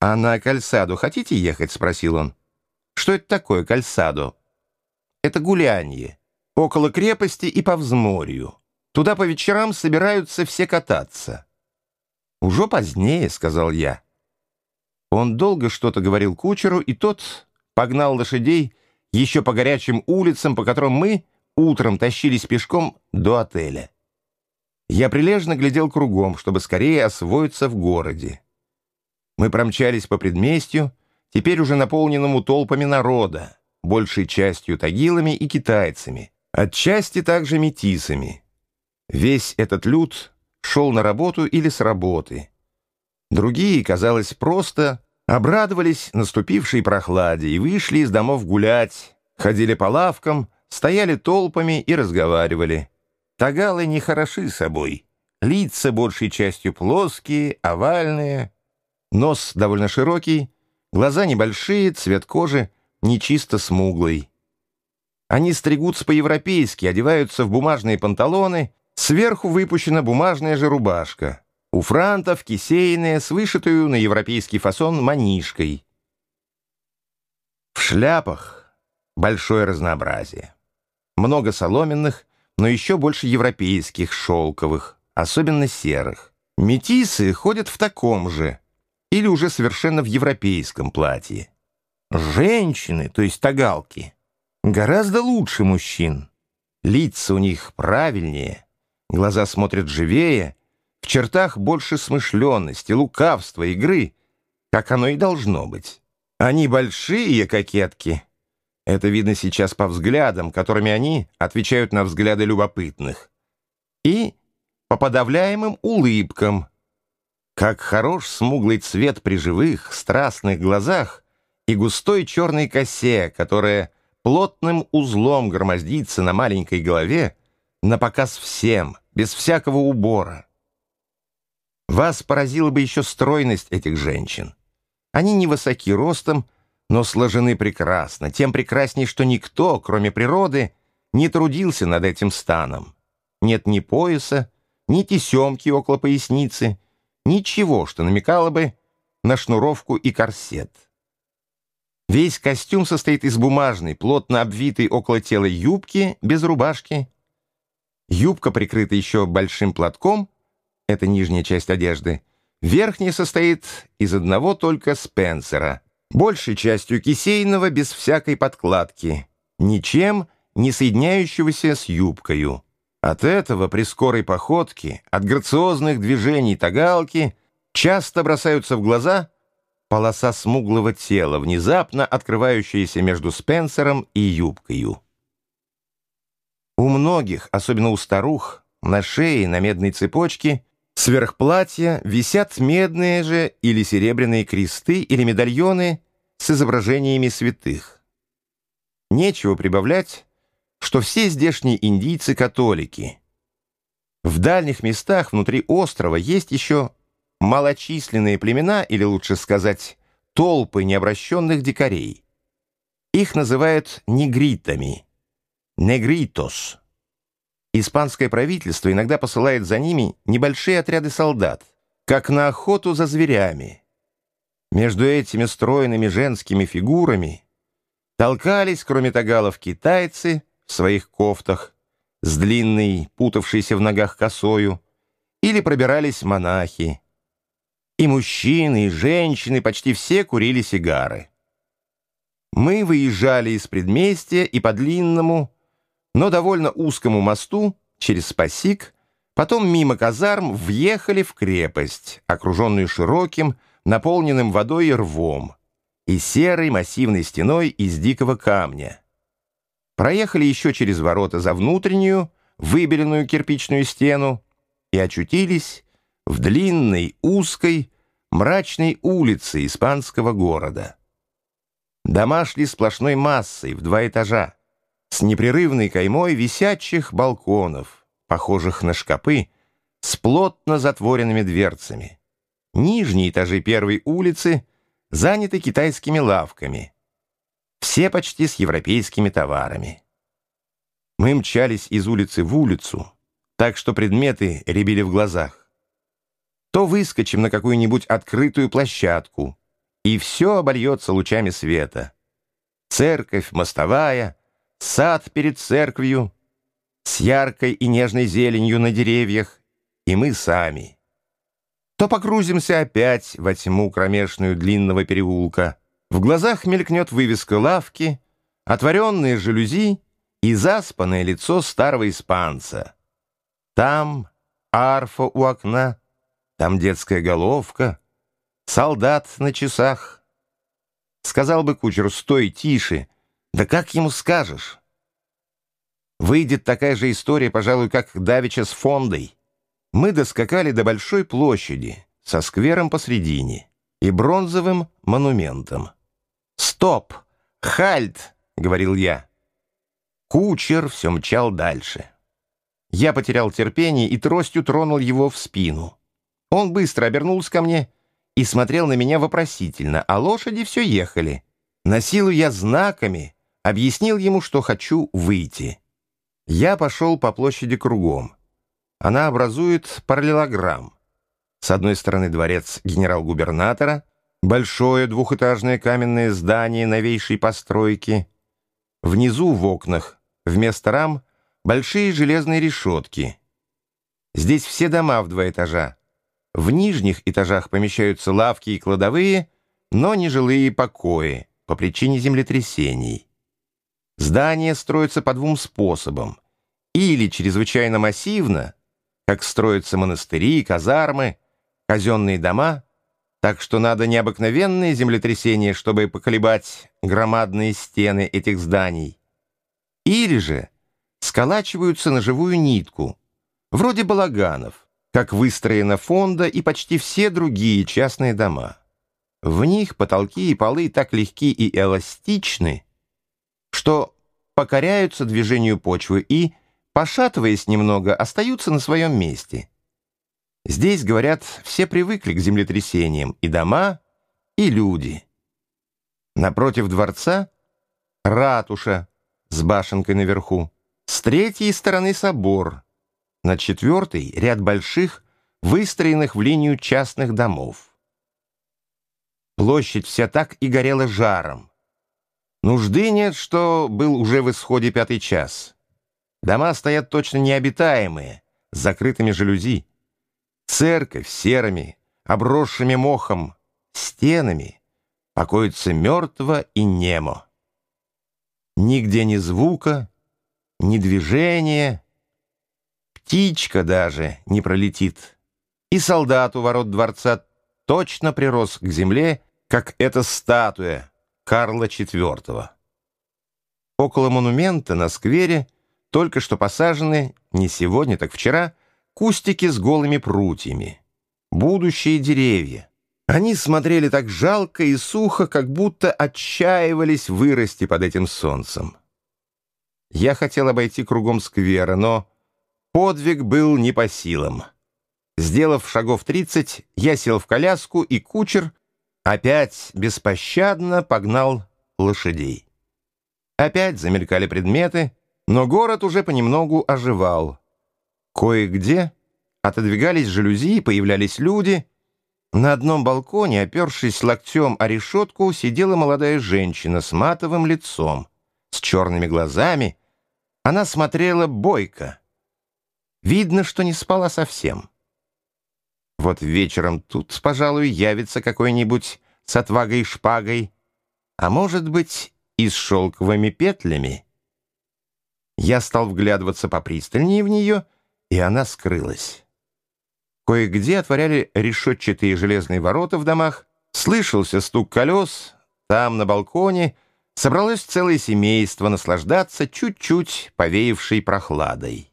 «А на Кальсаду хотите ехать?» — спросил он. «Что это такое Кальсадо?» «Это гулянье. Около крепости и по взморью. Туда по вечерам собираются все кататься». «Уже позднее», — сказал я. Он долго что-то говорил кучеру, и тот погнал лошадей еще по горячим улицам, по которым мы утром тащились пешком до отеля. Я прилежно глядел кругом, чтобы скорее освоиться в городе. Мы промчались по предместью, теперь уже наполненному толпами народа, большей частью тагилами и китайцами, отчасти также метисами. Весь этот люд шел на работу или с работы. Другие, казалось, просто обрадовались наступившей прохладе и вышли из домов гулять, ходили по лавкам, стояли толпами и разговаривали. Тагалы не хороши собой. Лица большей частью плоские, овальные, нос довольно широкий, глаза небольшие, цвет кожи нечисто смуглый. Они стригутся по-европейски, одеваются в бумажные панталоны, сверху выпущена бумажная же рубашка. У франтов кисейная с вышитую на европейский фасон манишкой. В шляпах большое разнообразие. Много соломенных, но еще больше европейских, шелковых, особенно серых. Метисы ходят в таком же, или уже совершенно в европейском платье. Женщины, то есть тагалки, гораздо лучше мужчин. Лица у них правильнее, глаза смотрят живее, в чертах больше смышленности, лукавства, игры, как оно и должно быть. Они большие кокетки, это видно сейчас по взглядам, которыми они отвечают на взгляды любопытных. И по подавляемым улыбкам. Как хорош смуглый цвет при живых, страстных глазах и густой черной косе, которая плотным узлом громоздится на маленькой голове, на показ всем, без всякого убора. Вас поразила бы еще стройность этих женщин. Они невысоки ростом, но сложены прекрасно, тем прекрасней, что никто, кроме природы, не трудился над этим станом. Нет ни пояса, ни тесемки около поясницы, ничего, что намекало бы на шнуровку и корсет. Весь костюм состоит из бумажной, плотно обвитой около тела юбки, без рубашки. Юбка прикрыта еще большим платком, это нижняя часть одежды. Верхняя состоит из одного только спенсера — большей частью кисейного без всякой подкладки, ничем не соединяющегося с юбкою. От этого при скорой походке, от грациозных движений тагалки часто бросаются в глаза полоса смуглого тела, внезапно открывающаяся между Спенсером и юбкою. У многих, особенно у старух, на шее, на медной цепочке, сверх платья висят медные же или серебряные кресты или медальоны с изображениями святых. Нечего прибавлять, что все здешние индийцы католики. В дальних местах внутри острова есть еще малочисленные племена, или лучше сказать, толпы необращенных дикарей. Их называют негритами, негритос. Испанское правительство иногда посылает за ними небольшие отряды солдат, как на охоту за зверями. Между этими стройными женскими фигурами толкались, кроме тагалов, китайцы в своих кофтах с длинной, путавшейся в ногах косою, или пробирались монахи. И мужчины, и женщины почти все курили сигары. Мы выезжали из предместья и по длинному, но довольно узкому мосту через Спасик, потом мимо казарм въехали в крепость, окруженную широким, наполненным водой и рвом, и серой массивной стеной из дикого камня. Проехали еще через ворота за внутреннюю, выбеленную кирпичную стену и очутились в длинной, узкой, мрачной улице испанского города. Дома шли сплошной массой в два этажа, с непрерывной каймой висячих балконов, похожих на шкапы, с плотно затворенными дверцами. Нижние этажи первой улицы заняты китайскими лавками. Все почти с европейскими товарами. Мы мчались из улицы в улицу, так что предметы рябили в глазах. То выскочим на какую-нибудь открытую площадку и все обольется лучами света. Церковь, мостовая, сад перед церковью, с яркой и нежной зеленью на деревьях, и мы сами. То погрузимся опять во тьму кромешную длинного переулка. В глазах мелькнет вывеска лавки, отворенные жалюзи и заспанное лицо старого испанца. Там арфа у окна, там детская головка, солдат на часах. Сказал бы кучеру, стой, тише, да как ему скажешь? Выйдет такая же история, пожалуй, как Давича с фондой. Мы доскакали до большой площади со сквером посредине и бронзовым монументом. «Стоп! Хальт!» — говорил я. Кучер все мчал дальше. Я потерял терпение и тростью тронул его в спину. Он быстро обернулся ко мне и смотрел на меня вопросительно, а лошади все ехали. На силу я знаками объяснил ему, что хочу выйти. Я пошел по площади кругом. Она образует параллелограмм. С одной стороны дворец генерал-губернатора, большое двухэтажное каменное здание новейшей постройки. Внизу в окнах вместо рам большие железные решетки. Здесь все дома в два этажа. В нижних этажах помещаются лавки и кладовые, но не жилые покои по причине землетрясений. Здания строятся по двум способам. Или чрезвычайно массивно, как строятся монастыри, казармы, казенные дома, так что надо необыкновенные землетрясения, чтобы поколебать громадные стены этих зданий. Или же сколачиваются на живую нитку, вроде балаганов, как выстроена фонда и почти все другие частные дома. В них потолки и полы так легки и эластичны, что покоряются движению почвы и, пошатываясь немного, остаются на своем месте. Здесь, говорят, все привыкли к землетрясениям, и дома, и люди. Напротив дворца — ратуша с башенкой наверху, с третьей стороны собор, на четвертой — ряд больших, выстроенных в линию частных домов. Площадь вся так и горела жаром. Нужды нет, что был уже в исходе пятый час. Дома стоят точно необитаемые, с закрытыми жалюзи. Церковь серыми, обросшими мохом, стенами покоится мертво и немо. Нигде ни звука, ни движения, птичка даже не пролетит. И солдат у ворот дворца точно прирос к земле, как эта статуя, Карла IV. Около монумента на сквере только что посажены, не сегодня, так вчера, кустики с голыми прутьями. Будущие деревья. Они смотрели так жалко и сухо, как будто отчаивались вырасти под этим солнцем. Я хотел обойти кругом сквера, но подвиг был не по силам. Сделав шагов тридцать, я сел в коляску, и кучер опять беспощадно погнал лошадей. Опять замелькали предметы, но город уже понемногу оживал. Кое-где отодвигались жалюзи, появлялись люди. На одном балконе, опершись локтем о решетку, сидела молодая женщина с матовым лицом, с черными глазами. Она смотрела бойко. Видно, что не спала совсем. Вот вечером тут, пожалуй, явится какой-нибудь с отвагой шпагой, а может быть и с шелковыми петлями. Я стал вглядываться попристальнее в нее, и она скрылась. Кое-где отворяли решетчатые железные ворота в домах, слышался стук колес, там, на балконе, собралось целое семейство наслаждаться чуть-чуть повеявшей прохладой.